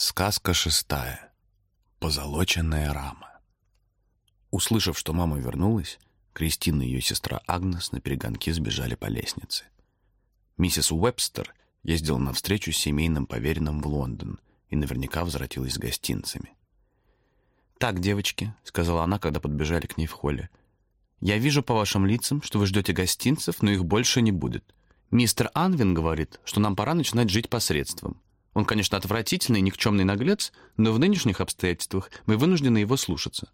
Сказка шестая. Позолоченная рама. Услышав, что мама вернулась, Кристина и ее сестра Агнес на перегонки сбежали по лестнице. Миссис Уэбстер ездила на встречу с семейным поверенным в Лондон и наверняка возвратилась с гостинцами. «Так, девочки», — сказала она, когда подбежали к ней в холле, — «я вижу по вашим лицам, что вы ждете гостинцев, но их больше не будет. Мистер Анвин говорит, что нам пора начинать жить посредством. Он, конечно, отвратительный, никчемный наглец, но в нынешних обстоятельствах мы вынуждены его слушаться.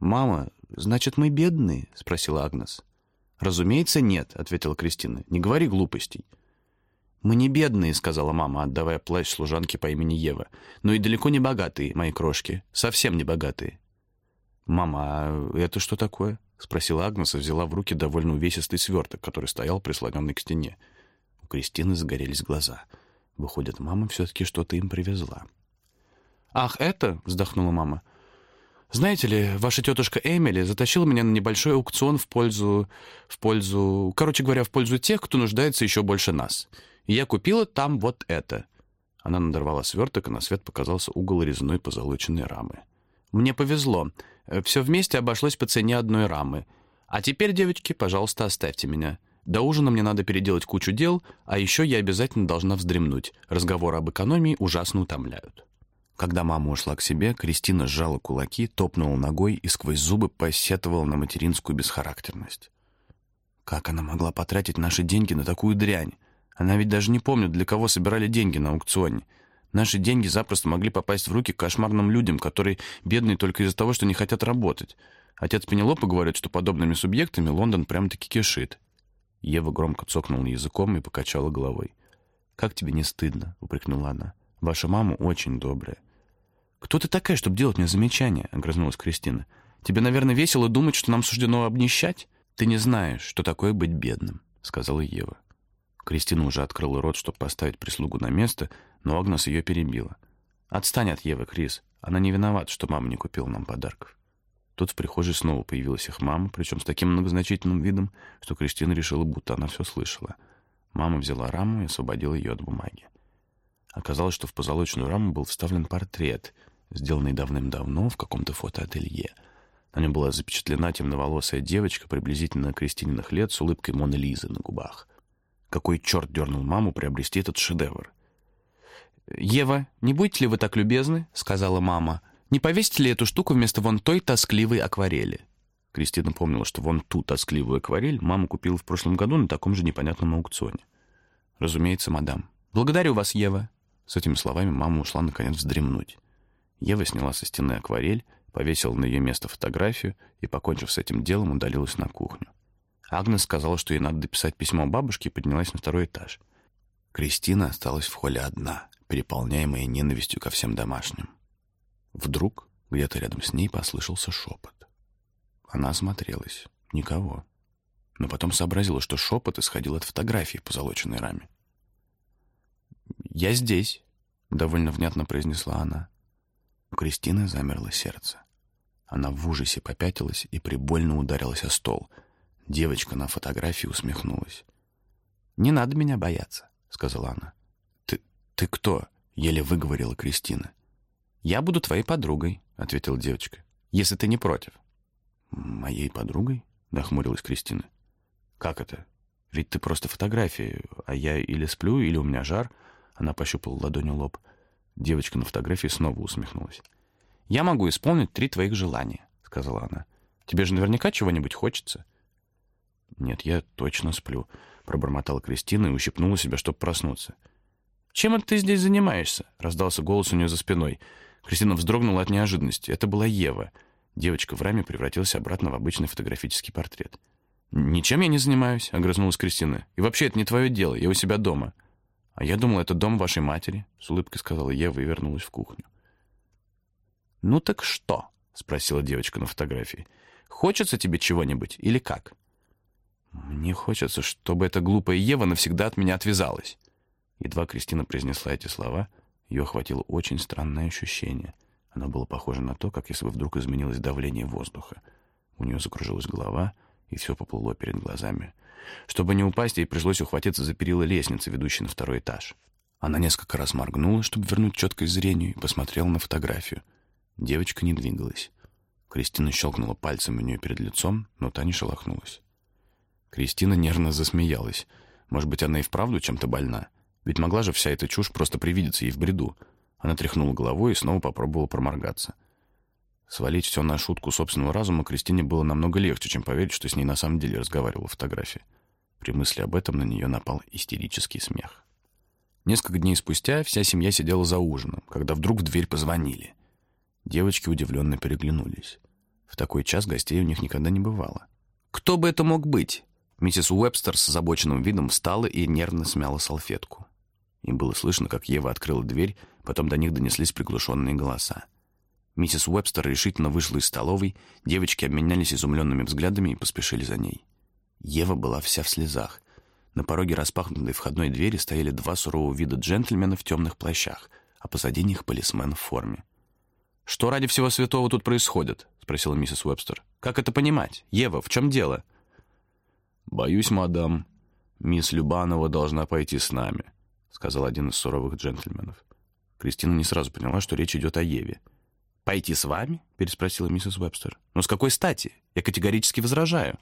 «Мама, значит, мы бедные?» — спросила Агнес. «Разумеется, нет», — ответила Кристина. «Не говори глупостей». «Мы не бедные», — сказала мама, отдавая плащ служанке по имени Ева. «Но и далеко не богатые, мои крошки. Совсем не богатые». «Мама, а это что такое?» — спросила Агнес и взяла в руки довольно увесистый сверток, который стоял прислоненный к стене. У Кристины загорелись глаза — Выходит, мама все-таки что-то им привезла. «Ах, это?» — вздохнула мама. «Знаете ли, ваша тетушка Эмили затащила меня на небольшой аукцион в пользу... в пользу... короче говоря, в пользу тех, кто нуждается еще больше нас. И я купила там вот это». Она надорвала сверток, и на свет показался угол резной позолоченной рамы. «Мне повезло. Все вместе обошлось по цене одной рамы. А теперь, девочки, пожалуйста, оставьте меня». До ужина мне надо переделать кучу дел, а еще я обязательно должна вздремнуть. Разговоры об экономии ужасно утомляют. Когда мама ушла к себе, Кристина сжала кулаки, топнула ногой и сквозь зубы посетовала на материнскую бесхарактерность. Как она могла потратить наши деньги на такую дрянь? Она ведь даже не помнит, для кого собирали деньги на аукционе. Наши деньги запросто могли попасть в руки кошмарным людям, которые бедные только из-за того, что не хотят работать. Отец Пенелопы говорит, что подобными субъектами Лондон прямо-таки кишит. Ева громко цокнула языком и покачала головой. «Как тебе не стыдно?» — упрекнула она. «Ваша мама очень добрая». «Кто ты такая, чтобы делать мне замечания?» — огрызнулась Кристина. «Тебе, наверное, весело думать, что нам суждено обнищать? Ты не знаешь, что такое быть бедным», — сказала Ева. Кристина уже открыла рот, чтобы поставить прислугу на место, но Агнес ее перебила. «Отстань от Евы, Крис. Она не виновата, что мама не купила нам подарков». Тут в прихожей снова появилась их мама, причем с таким многозначительным видом, что Кристина решила, будто она все слышала. Мама взяла раму и освободила ее от бумаги. Оказалось, что в позолоченную раму был вставлен портрет, сделанный давным-давно в каком-то фотоателье. На нем была запечатлена темноволосая девочка приблизительно Кристининых лет с улыбкой Моны Лизы на губах. Какой черт дернул маму приобрести этот шедевр? «Ева, не будете ли вы так любезны?» — сказала мама — не повесите ли эту штуку вместо вон той тоскливой акварели?» Кристина помнила, что вон ту тоскливую акварель мама купила в прошлом году на таком же непонятном аукционе. «Разумеется, мадам. Благодарю вас, Ева». С этими словами мама ушла, наконец, вздремнуть. Ева сняла со стены акварель, повесила на ее место фотографию и, покончив с этим делом, удалилась на кухню. Агнес сказала, что ей надо дописать письмо бабушке, и поднялась на второй этаж. Кристина осталась в холле одна, переполняемая ненавистью ко всем домашним. Вдруг где-то рядом с ней послышался шепот. Она осмотрелась. Никого. Но потом сообразила, что шепот исходил от фотографии в позолоченной раме. «Я здесь», — довольно внятно произнесла она. У Кристины замерло сердце. Она в ужасе попятилась и прибольно ударилась о стол. Девочка на фотографии усмехнулась. «Не надо меня бояться», — сказала она. «Ты, ты кто?» — еле выговорила Кристина. «Я буду твоей подругой», — ответила девочка. «Если ты не против». «Моей подругой?» — нахмурилась Кристина. «Как это? Ведь ты просто фотография, а я или сплю, или у меня жар». Она пощупала ладонью лоб. Девочка на фотографии снова усмехнулась. «Я могу исполнить три твоих желания», — сказала она. «Тебе же наверняка чего-нибудь хочется». «Нет, я точно сплю», — пробормотала Кристина и ущипнула себя, чтобы проснуться. «Чем это ты здесь занимаешься?» — раздался голос у нее за спиной. Кристина вздрогнула от неожиданности. Это была Ева. Девочка в раме превратилась обратно в обычный фотографический портрет. «Ничем я не занимаюсь», — огрызнулась Кристина. «И вообще это не твое дело, я у себя дома». «А я думала, это дом вашей матери», — с улыбкой сказала Ева и вернулась в кухню. «Ну так что?» — спросила девочка на фотографии. «Хочется тебе чего-нибудь или как?» «Мне хочется, чтобы эта глупая Ева навсегда от меня отвязалась». Едва Кристина произнесла эти слова — ее охватило очень странное ощущение. Оно было похоже на то, как если бы вдруг изменилось давление воздуха. У нее закружилась голова, и все поплыло перед глазами. Чтобы не упасть, ей пришлось ухватиться за перила лестницы, ведущей на второй этаж. Она несколько раз моргнула, чтобы вернуть четкость зрению, и посмотрела на фотографию. Девочка не двигалась. Кристина щелкнула пальцем у нее перед лицом, но та не шелохнулась. Кристина нервно засмеялась. Может быть, она и вправду чем-то больна? Ведь могла же вся эта чушь просто привидеться ей в бреду. Она тряхнула головой и снова попробовала проморгаться. Свалить все на шутку собственного разума Кристине было намного легче, чем поверить, что с ней на самом деле разговаривала фотография. При мысли об этом на нее напал истерический смех. Несколько дней спустя вся семья сидела за ужином, когда вдруг в дверь позвонили. Девочки удивленно переглянулись. В такой час гостей у них никогда не бывало. «Кто бы это мог быть?» Миссис Уэбстер с озабоченным видом встала и нервно смяла салфетку. Им было слышно, как Ева открыла дверь, потом до них донеслись приглушенные голоса. Миссис Уэбстер решительно вышла из столовой, девочки обменялись изумленными взглядами и поспешили за ней. Ева была вся в слезах. На пороге распахнутой входной двери стояли два сурового вида джентльмена в темных плащах, а позади них полисмен в форме. «Что ради всего святого тут происходит?» — спросила миссис Уэбстер. «Как это понимать? Ева, в чем дело?» «Боюсь, мадам, мисс Любанова должна пойти с нами», — сказал один из суровых джентльменов. Кристина не сразу поняла, что речь идет о Еве. «Пойти с вами?» — переспросила миссис Уэбстер. «Но с какой стати? Я категорически возражаю».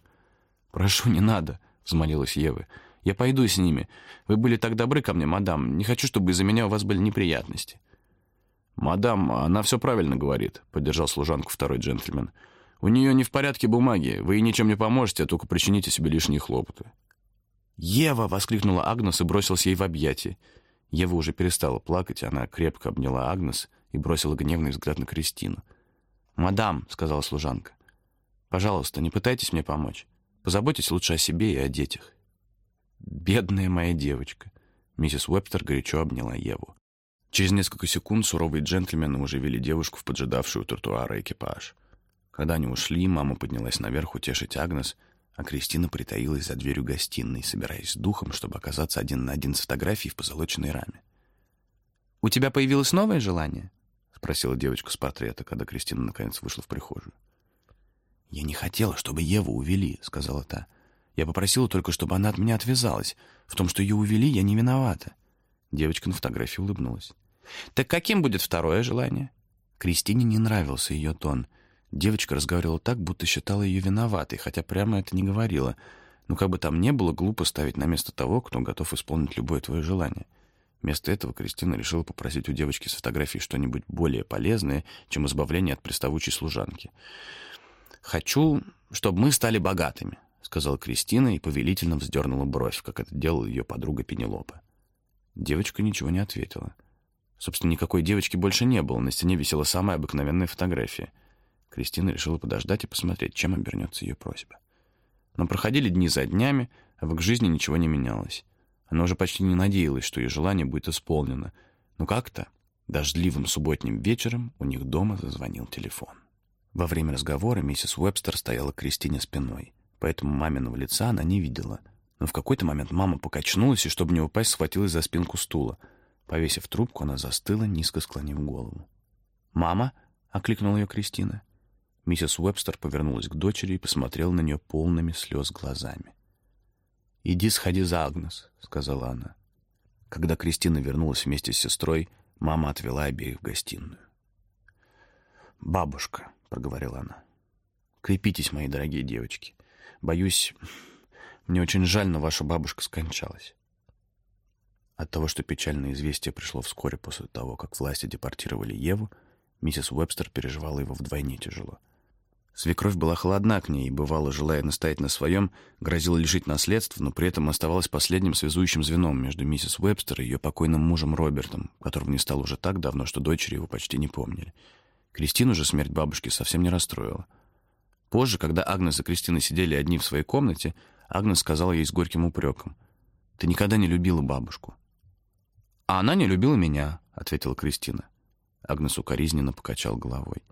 «Прошу, не надо», — взмолилась Ева. «Я пойду с ними. Вы были так добры ко мне, мадам. Не хочу, чтобы из-за меня у вас были неприятности». «Мадам, она все правильно говорит», — поддержал служанку второй джентльмен. «У нее не в порядке бумаги. Вы ей ничем не поможете, а только причините себе лишние хлопоты». «Ева!» — воскликнула Агнес и бросилась ей в объятия. Ева уже перестала плакать, она крепко обняла Агнес и бросила гневный взгляд на Кристину. «Мадам», — сказала служанка, — «пожалуйста, не пытайтесь мне помочь. Позаботьтесь лучше о себе и о детях». «Бедная моя девочка», — миссис Уэбстер горячо обняла Еву. Через несколько секунд суровые джентльмены уже вели девушку в поджидавшую тротуара экипаж. Когда они ушли, мама поднялась наверх утешить Агнес, а Кристина притаилась за дверью гостиной, собираясь с духом, чтобы оказаться один на один с фотографией в позолоченной раме. «У тебя появилось новое желание?» — спросила девочка с портрета, когда Кристина наконец вышла в прихожую. «Я не хотела, чтобы Еву увели», — сказала та. «Я попросила только, чтобы она от меня отвязалась. В том, что ее увели, я не виновата». Девочка на фотографии улыбнулась. «Так каким будет второе желание?» Кристине не нравился ее тон. Девочка разговаривала так, будто считала ее виноватой, хотя прямо это не говорила. Но как бы там ни было, глупо ставить на место того, кто готов исполнить любое твое желание. Вместо этого Кристина решила попросить у девочки с фотографией что-нибудь более полезное, чем избавление от приставучей служанки. «Хочу, чтобы мы стали богатыми», — сказала Кристина и повелительно вздернула бровь, как это делала ее подруга Пенелопа. Девочка ничего не ответила. Собственно, никакой девочки больше не было, на стене висела самая обыкновенная фотография. Кристина решила подождать и посмотреть, чем обернется ее просьба. Но проходили дни за днями, а в их жизни ничего не менялось. Она уже почти не надеялась, что ее желание будет исполнено. Но как-то дождливым субботним вечером у них дома зазвонил телефон. Во время разговора миссис Уэбстер стояла к Кристине спиной, поэтому маминого лица она не видела. Но в какой-то момент мама покачнулась и, чтобы не упасть, схватилась за спинку стула. Повесив трубку, она застыла, низко склонив голову. «Мама!» — окликнула ее Кристина. Миссис Уэбстер повернулась к дочери и посмотрела на нее полными слез глазами. «Иди сходи за Агнес», — сказала она. Когда Кристина вернулась вместе с сестрой, мама отвела обеих в гостиную. «Бабушка», — проговорила она, — «крепитесь, мои дорогие девочки. Боюсь, мне очень жаль, но ваша бабушка скончалась». От того, что печальное известие пришло вскоре после того, как власти депортировали Еву, миссис Уэбстер переживала его вдвойне тяжело. Свекровь была холодна к ней и, бывало, желая настоять на своем, грозила лишить наследства, но при этом оставалась последним связующим звеном между миссис Уэбстер и ее покойным мужем Робертом, которого не стало уже так давно, что дочери его почти не помнили. Кристину же смерть бабушки совсем не расстроила. Позже, когда Агнес и Кристина сидели одни в своей комнате, Агнес сказала ей с горьким упреком. «Ты никогда не любила бабушку». «А она не любила меня», — ответила Кристина. Агнес укоризненно покачал головой.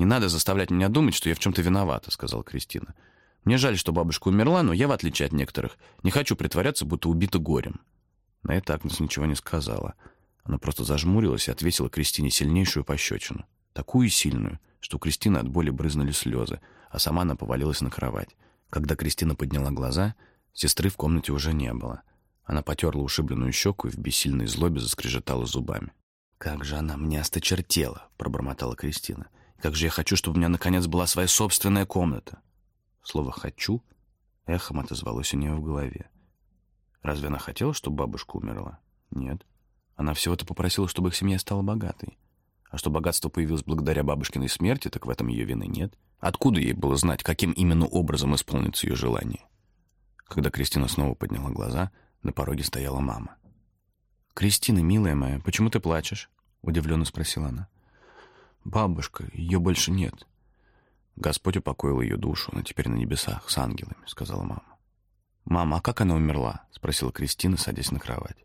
«Не надо заставлять меня думать, что я в чем-то виновата», — сказала Кристина. «Мне жаль, что бабушка умерла, но я, в отличие от некоторых, не хочу притворяться, будто убита горем». На это Агнес ничего не сказала. Она просто зажмурилась и отвесила Кристине сильнейшую пощечину. Такую сильную, что у Кристины от боли брызнули слезы, а сама она повалилась на кровать. Когда Кристина подняла глаза, сестры в комнате уже не было. Она потерла ушибленную щеку и в бессильной злобе заскрежетала зубами. «Как же она мне осточертела!» — пробормотала Кристина. «Как же я хочу, чтобы у меня наконец была своя собственная комната!» Слово «хочу» эхом отозвалось у нее в голове. Разве она хотела, чтобы бабушка умерла? Нет. Она всего-то попросила, чтобы их семья стала богатой. А что богатство появилось благодаря бабушкиной смерти, так в этом ее вины нет. Откуда ей было знать, каким именно образом исполнится ее желание? Когда Кристина снова подняла глаза, на пороге стояла мама. «Кристина, милая моя, почему ты плачешь?» — удивленно спросила она. «Бабушка, ее больше нет». «Господь упокоил ее душу, она теперь на небесах с ангелами», — сказала мама. «Мама, а как она умерла?» — спросила Кристина, садясь на кровать.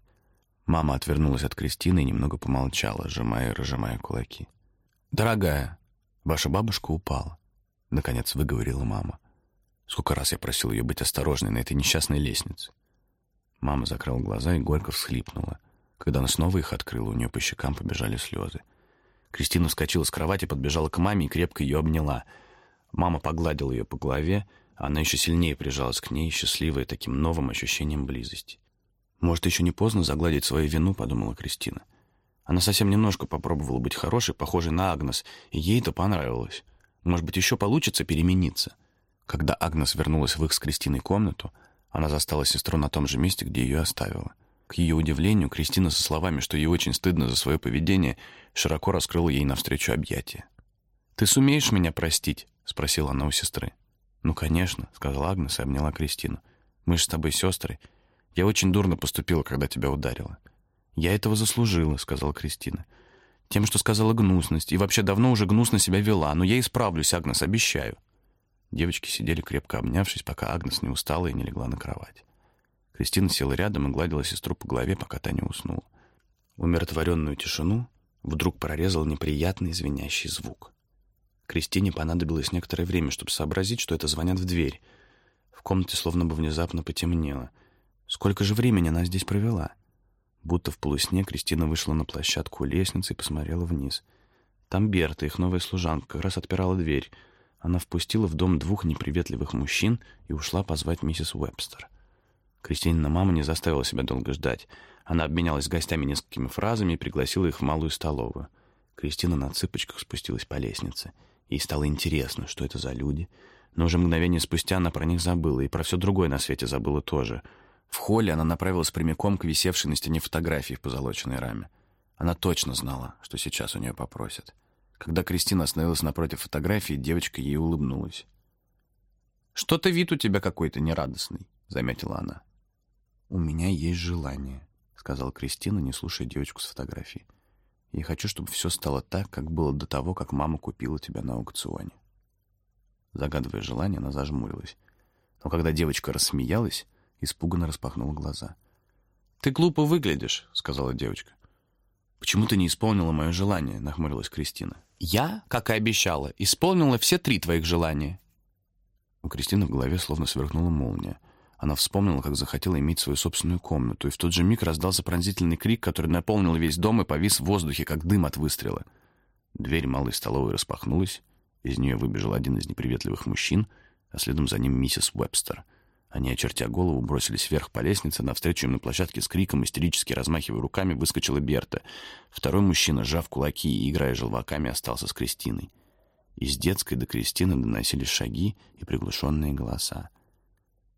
Мама отвернулась от Кристины и немного помолчала, сжимая и разжимая кулаки. «Дорогая, ваша бабушка упала», — наконец выговорила мама. Сколько раз я просил ее быть осторожной на этой несчастной лестнице. Мама закрыла глаза и горько всхлипнула. Когда она снова их открыла, у нее по щекам побежали слезы. Кристина вскочила с кровати, подбежала к маме и крепко ее обняла. Мама погладила ее по голове, а она еще сильнее прижалась к ней, счастливая таким новым ощущением близости. «Может, еще не поздно загладить свою вину», — подумала Кристина. Она совсем немножко попробовала быть хорошей, похожей на Агнес, и ей это понравилось. Может быть, еще получится перемениться. Когда Агнес вернулась в их с Кристиной комнату, она застала сестру на том же месте, где ее оставила. К ее удивлению, Кристина со словами, что ей очень стыдно за свое поведение, широко раскрыла ей навстречу объятия. «Ты сумеешь меня простить?» — спросила она у сестры. «Ну, конечно», — сказала Агнес и обняла Кристину. «Мы же с тобой сестры. Я очень дурно поступила, когда тебя ударила». «Я этого заслужила», — сказала Кристина. «Тем, что сказала гнусность. И вообще давно уже гнусно себя вела. Но я исправлюсь, Агнес, обещаю». Девочки сидели крепко обнявшись, пока Агнес не устала и не легла на кровать. Кристина села рядом и гладила сестру по голове, пока та не уснула. Умиротворенную тишину вдруг прорезал неприятный звенящий звук. Кристине понадобилось некоторое время, чтобы сообразить, что это звонят в дверь. В комнате словно бы внезапно потемнело. Сколько же времени она здесь провела? Будто в полусне Кристина вышла на площадку лестницы и посмотрела вниз. Там Берта, их новая служанка, как раз отпирала дверь. Она впустила в дом двух неприветливых мужчин и ушла позвать миссис Уэбстер. Кристинина мама не заставила себя долго ждать. Она обменялась с гостями несколькими фразами и пригласила их в малую столовую. Кристина на цыпочках спустилась по лестнице. Ей стало интересно, что это за люди. Но уже мгновение спустя она про них забыла, и про все другое на свете забыла тоже. В холле она направилась прямиком к висевшей на стене фотографии в позолоченной раме. Она точно знала, что сейчас у нее попросят. Когда Кристина остановилась напротив фотографии, девочка ей улыбнулась. «Что-то вид у тебя какой-то нерадостный», — заметила она. «У меня есть желание», — сказала Кристина, не слушая девочку с фотографией. «Я хочу, чтобы все стало так, как было до того, как мама купила тебя на аукционе». Загадывая желание, она зажмурилась. Но когда девочка рассмеялась, испуганно распахнула глаза. «Ты глупо выглядишь», — сказала девочка. «Почему ты не исполнила мое желание?» — нахмурилась Кристина. «Я, как и обещала, исполнила все три твоих желания». У Кристины в голове словно сверкнула молния. Она вспомнила, как захотела иметь свою собственную комнату, и в тот же миг раздался пронзительный крик, который наполнил весь дом и повис в воздухе, как дым от выстрела. Дверь малой столовой распахнулась, из нее выбежал один из неприветливых мужчин, а следом за ним миссис Уэбстер. Они, очертя голову, бросились вверх по лестнице, навстречу им на площадке с криком, истерически размахивая руками, выскочила Берта. Второй мужчина, сжав кулаки и играя желваками, остался с Кристиной. Из детской до Кристины доносились шаги и приглушенные голоса.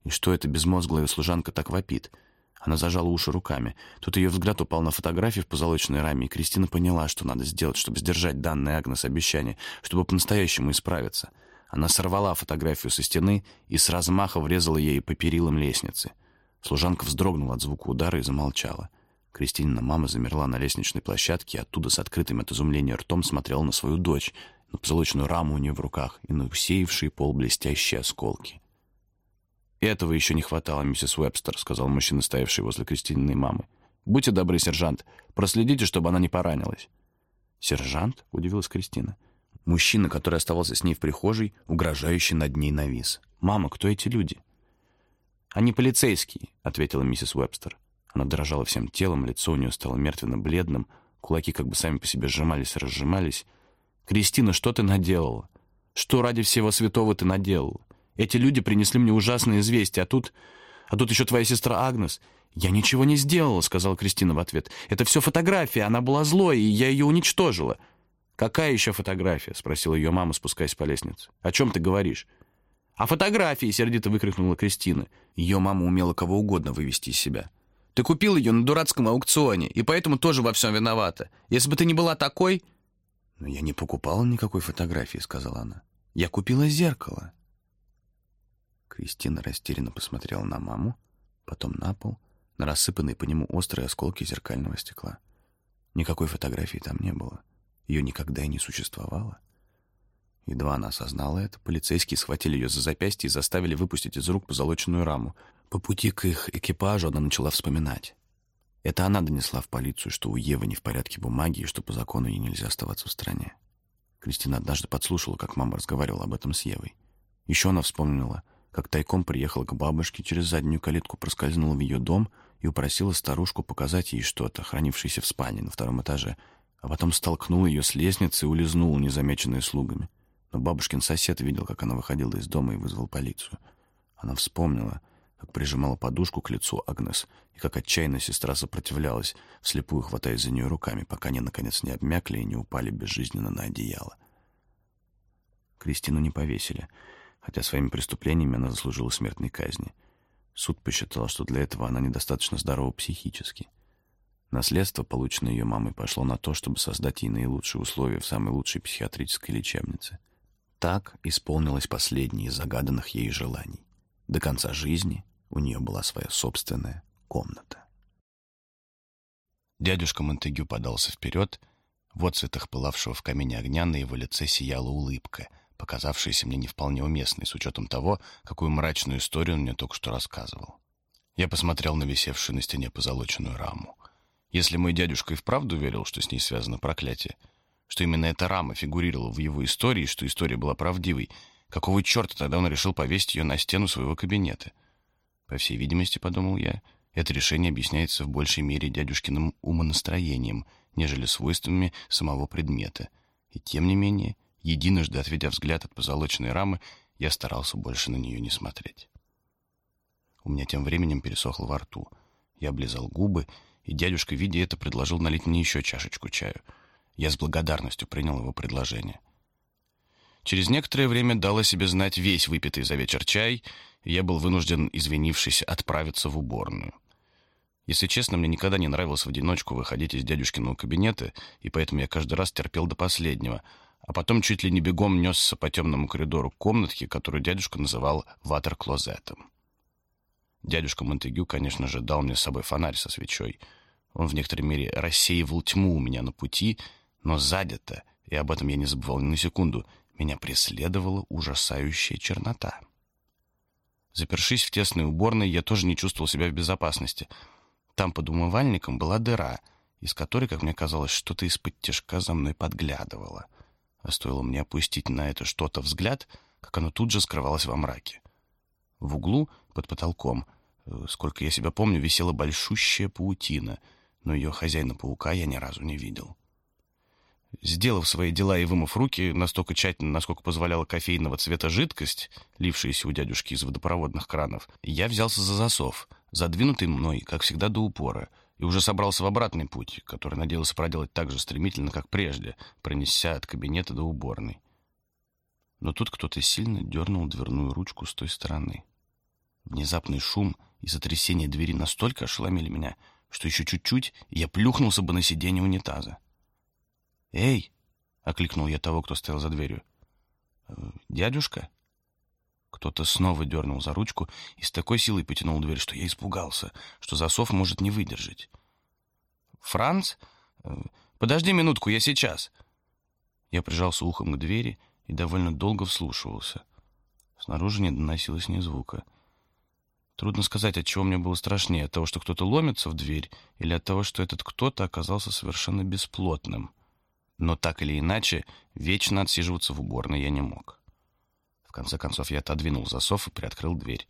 И что эта безмозглая служанка так вопит? Она зажала уши руками. Тут ее взгляд упал на фотографии в позолоченной раме, и Кристина поняла, что надо сделать, чтобы сдержать данное Агнес обещание, чтобы по-настоящему исправиться. Она сорвала фотографию со стены и с размаха врезала ей по перилам лестницы. Служанка вздрогнула от звука удара и замолчала. Кристинина мама замерла на лестничной площадке и оттуда с открытым от изумления ртом смотрела на свою дочь, на позолоченную раму у нее в руках и на усеявший пол блестящие осколки. «Этого еще не хватало, миссис Уэбстер», — сказал мужчина, стоявший возле Кристининой мамы. «Будьте добры, сержант, проследите, чтобы она не поранилась». «Сержант?» — удивилась Кристина. Мужчина, который оставался с ней в прихожей, угрожающий над ней навис. «Мама, кто эти люди?» «Они полицейские», — ответила миссис Уэбстер. Она дрожала всем телом, лицо у нее стало мертвенно-бледным, кулаки как бы сами по себе сжимались и разжимались. «Кристина, что ты наделала? Что ради всего святого ты наделала? Эти люди принесли мне ужасное известие, а тут... А тут еще твоя сестра Агнес. «Я ничего не сделала», — сказала Кристина в ответ. «Это все фотография, она была злой, и я ее уничтожила». «Какая еще фотография?» — спросила ее мама, спускаясь по лестнице. «О чем ты говоришь?» «О фотографии!» — сердито выкрикнула Кристина. Ее мама умела кого угодно вывести из себя. «Ты купил ее на дурацком аукционе, и поэтому тоже во всем виновата. Если бы ты не была такой...» «Но я не покупала никакой фотографии», — сказала она. «Я купила зеркало». Кристина растерянно посмотрела на маму, потом на пол, на рассыпанные по нему острые осколки зеркального стекла. Никакой фотографии там не было. Ее никогда и не существовало. Едва она осознала это, полицейские схватили ее за запястье и заставили выпустить из рук позолоченную раму. По пути к их экипажу она начала вспоминать. Это она донесла в полицию, что у Евы не в порядке бумаги и что по закону ей нельзя оставаться в стране. Кристина однажды подслушала, как мама разговаривала об этом с Евой. Еще она вспомнила — как тайком приехала к бабушке, через заднюю калитку проскользнула в ее дом и упросила старушку показать ей что-то, хранившееся в спальне на втором этаже, а потом столкнула ее с лестницы и улизнула, незамеченная слугами. Но бабушкин сосед видел, как она выходила из дома и вызвал полицию. Она вспомнила, как прижимала подушку к лицу Агнес, и как отчаянно сестра сопротивлялась, вслепую хватаясь за нее руками, пока они, наконец, не обмякли и не упали безжизненно на одеяло. Кристину не повесили — хотя своими преступлениями она заслужила смертной казни. Суд посчитал, что для этого она недостаточно здорова психически. Наследство, полученное ее мамой, пошло на то, чтобы создать ей наилучшие условия в самой лучшей психиатрической лечебнице. Так исполнилось последнее из загаданных ей желаний. До конца жизни у нее была своя собственная комната. Дядюшка Монтегю подался вперед. В отцветах пылавшего в камине огня на его лице сияла улыбка — показавшееся мне не вполне уместной, с учетом того, какую мрачную историю он мне только что рассказывал. Я посмотрел на висевшую на стене позолоченную раму. Если мой дядюшка и вправду верил, что с ней связано проклятие, что именно эта рама фигурировала в его истории, что история была правдивой, какого черта тогда он решил повесить ее на стену своего кабинета? По всей видимости, подумал я, это решение объясняется в большей мере дядюшкиным умонастроением, нежели свойствами самого предмета. И тем не менее, Единожды, отведя взгляд от позолоченной рамы, я старался больше на нее не смотреть. У меня тем временем пересохло во рту. Я облизал губы, и дядюшка, видя это, предложил налить мне еще чашечку чаю. Я с благодарностью принял его предложение. Через некоторое время дал о себе знать весь выпитый за вечер чай, и я был вынужден, извинившись, отправиться в уборную. Если честно, мне никогда не нравилось в одиночку выходить из дядюшкиного кабинета, и поэтому я каждый раз терпел до последнего — а потом чуть ли не бегом несся по темному коридору к комнатке, которую дядюшка называл ватер-клозетом. Дядюшка Монтегю, конечно же, дал мне с собой фонарь со свечой. Он в некоторой мере рассеивал тьму у меня на пути, но сзади-то, и об этом я не забывал ни на секунду, меня преследовала ужасающая чернота. Запершись в тесной уборной, я тоже не чувствовал себя в безопасности. Там под умывальником была дыра, из которой, как мне казалось, что-то из-под тяжка за мной подглядывало — а стоило мне опустить на это что-то взгляд, как оно тут же скрывалось во мраке. В углу, под потолком, э, сколько я себя помню, висела большущая паутина, но ее хозяина-паука я ни разу не видел. Сделав свои дела и вымыв руки настолько тщательно, насколько позволяла кофейного цвета жидкость, лившаяся у дядюшки из водопроводных кранов, я взялся за засов, задвинутый мной, как всегда, до упора — и уже собрался в обратный путь, который надеялся проделать так же стремительно, как прежде, пронесся от кабинета до уборной. Но тут кто-то сильно дернул дверную ручку с той стороны. Внезапный шум и сотрясение двери настолько ошеломили меня, что еще чуть-чуть, и я плюхнулся бы на сиденье унитаза. «Эй!» — окликнул я того, кто стоял за дверью. «Э, «Дядюшка?» Кто-то снова дернул за ручку и с такой силой потянул дверь, что я испугался, что засов может не выдержать. «Франц? Э, подожди минутку, я сейчас!» Я прижался ухом к двери и довольно долго вслушивался. Снаружи не доносилось ни звука. Трудно сказать, от чего мне было страшнее, от того, что кто-то ломится в дверь, или от того, что этот кто-то оказался совершенно бесплотным. Но так или иначе, вечно отсиживаться в уборной я не мог конце концов, я отодвинул засов и приоткрыл дверь.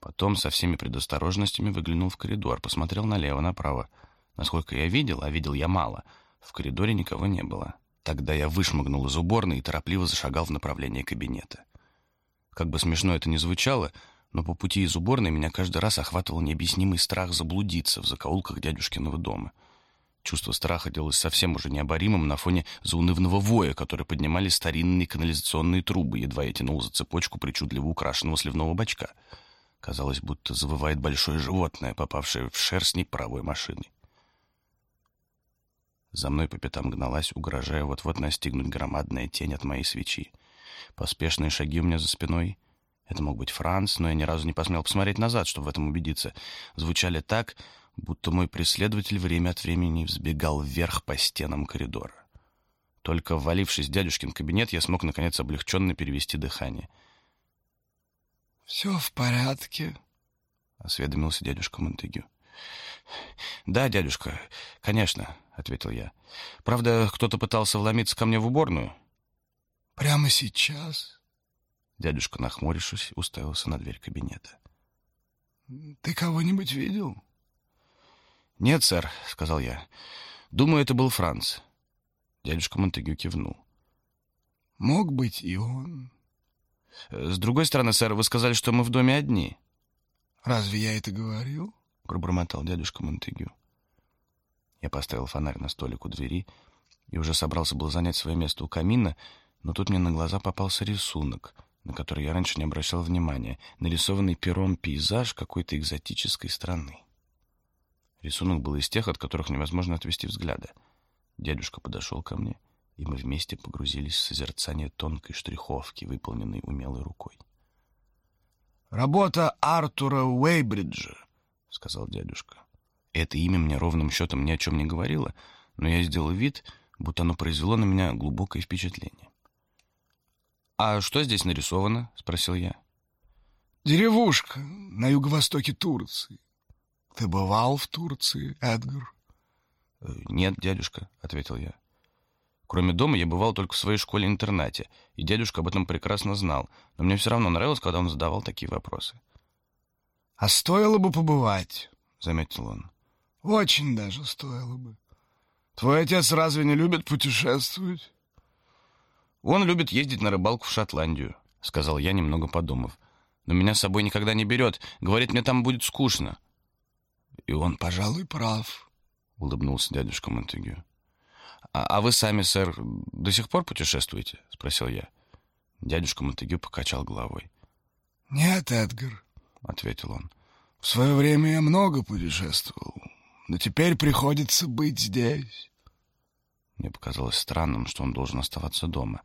Потом со всеми предосторожностями выглянул в коридор, посмотрел налево, направо. Насколько я видел, а видел я мало, в коридоре никого не было. Тогда я вышмыгнул из уборной и торопливо зашагал в направлении кабинета. Как бы смешно это ни звучало, но по пути из уборной меня каждый раз охватывал необъяснимый страх заблудиться в закоулках дядюшкиного дома. Чувство страха делалось совсем уже необоримым на фоне заунывного воя, который поднимали старинные канализационные трубы, едва я тянул за цепочку причудливо украшенного сливного бачка. Казалось, будто завывает большое животное, попавшее в шерстник паровой машины. За мной по пятам гналась, угрожая вот-вот настигнуть громадная тень от моей свечи. Поспешные шаги у меня за спиной. Это мог быть Франц, но я ни разу не посмел посмотреть назад, чтобы в этом убедиться. Звучали так, будто мой преследователь время от времени взбегал вверх по стенам коридора. Только ввалившись в дядюшкин кабинет, я смог, наконец, облегченно перевести дыхание. «Все в порядке?» — осведомился дядюшка Монтегю. «Да, дядюшка, конечно», — ответил я. «Правда, кто-то пытался вломиться ко мне в уборную?» «Прямо сейчас?» Дядюшка, нахмурившись, уставился на дверь кабинета. «Ты кого-нибудь видел?» «Нет, сэр», — сказал я. «Думаю, это был Франц». Дядюшка Монтегю кивнул. «Мог быть и он». «С другой стороны, сэр, вы сказали, что мы в доме одни». «Разве я это говорил?» — пробормотал дядюшка Монтегю. Я поставил фонарь на столик у двери и уже собрался был занять свое место у камина, но тут мне на глаза попался рисунок, на который я раньше не обращал внимания, нарисованный пером пейзаж какой-то экзотической страны. Рисунок был из тех, от которых невозможно отвести взгляда. Дядюшка подошел ко мне, и мы вместе погрузились в созерцание тонкой штриховки, выполненной умелой рукой. «Работа Артура Уэйбриджа», — сказал дядюшка. Это имя мне ровным счетом ни о чем не говорило, но я сделал вид, будто оно произвело на меня глубокое впечатление. «А что здесь нарисовано?» — спросил я. «Деревушка на юго-востоке Турции. Ты бывал в Турции, Эдгар?» «Э, «Нет, дядюшка», — ответил я. Кроме дома я бывал только в своей школе-интернате, и дядюшка об этом прекрасно знал, но мне все равно нравилось, когда он задавал такие вопросы. «А стоило бы побывать», — заметил он. Очень даже стоило бы. Твой отец разве не любит путешествовать? Он любит ездить на рыбалку в Шотландию, сказал я, немного подумав. Но меня с собой никогда не берет. Говорит, мне там будет скучно. И он, пожалуй, прав, улыбнулся дядюшка Монтегю. А, а вы сами, сэр, до сих пор путешествуете? спросил я. Дядюшка Монтегю покачал головой. Нет, Эдгар, ответил он. В свое время я много путешествовал но теперь приходится быть здесь. Мне показалось странным, что он должен оставаться дома.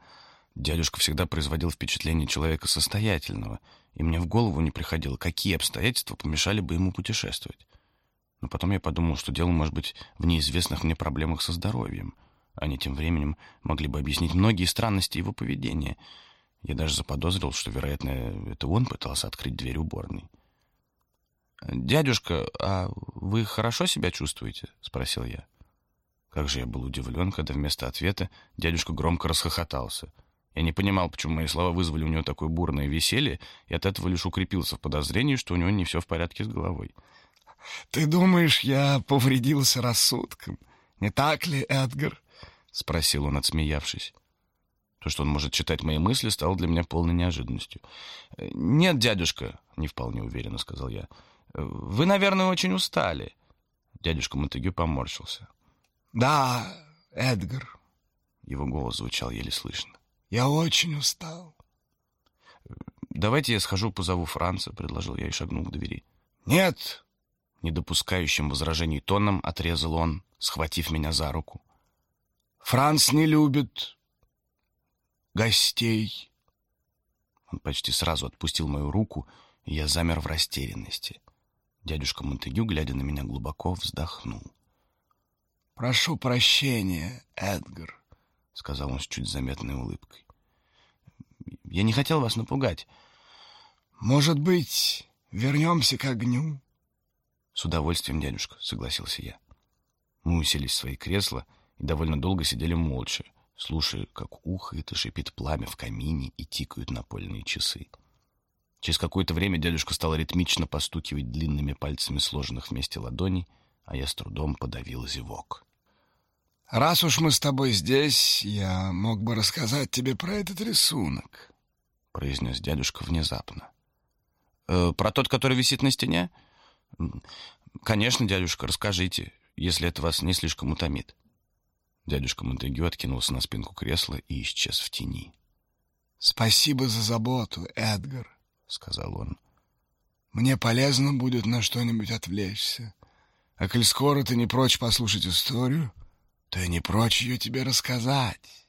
Дядюшка всегда производил впечатление человека состоятельного, и мне в голову не приходило, какие обстоятельства помешали бы ему путешествовать. Но потом я подумал, что дело может быть в неизвестных мне проблемах со здоровьем. Они тем временем могли бы объяснить многие странности его поведения. Я даже заподозрил, что, вероятно, это он пытался открыть дверь уборной. «Дядюшка, а вы хорошо себя чувствуете?» — спросил я. Как же я был удивлен, когда вместо ответа дядюшка громко расхохотался. Я не понимал, почему мои слова вызвали у него такое бурное веселье, и от этого лишь укрепился в подозрении, что у него не все в порядке с головой. «Ты думаешь, я повредился рассудком? Не так ли, Эдгар?» — спросил он, отсмеявшись. То, что он может читать мои мысли, стало для меня полной неожиданностью. «Нет, дядюшка», — не вполне уверенно сказал я, — вы, наверное, очень устали. Дядюшка Монтегю поморщился. Да, Эдгар. Его голос звучал еле слышно. Я очень устал. Давайте я схожу позову Франца, предложил я и шагнул к двери. Нет, не допускающим возражений тоном отрезал он, схватив меня за руку. Франц не любит гостей. Он почти сразу отпустил мою руку, и я замер в растерянности. Дядюшка Монтегю, глядя на меня, глубоко вздохнул. «Прошу прощения, Эдгар», — сказал он с чуть заметной улыбкой. «Я не хотел вас напугать». «Может быть, вернемся к огню?» «С удовольствием, дядюшка», — согласился я. Мы уселись в свои кресла и довольно долго сидели молча, слушая, как ухает и шипит пламя в камине и тикают напольные часы. Через какое-то время дядюшка стал ритмично постукивать длинными пальцами сложенных вместе ладоней, а я с трудом подавил зевок. «Раз уж мы с тобой здесь, я мог бы рассказать тебе про этот рисунок», — произнес дядюшка внезапно. Э, про тот, который висит на стене? Конечно, дядюшка, расскажите, если это вас не слишком утомит. Дядюшка Монтегю откинулся на спинку кресла и исчез в тени. «Спасибо за заботу, Эдгар», — сказал он. «Мне полезно будет на что-нибудь отвлечься. А коль скоро ты не прочь послушать историю, то я не прочь ее тебе рассказать».